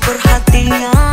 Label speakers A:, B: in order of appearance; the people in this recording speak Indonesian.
A: Perhatian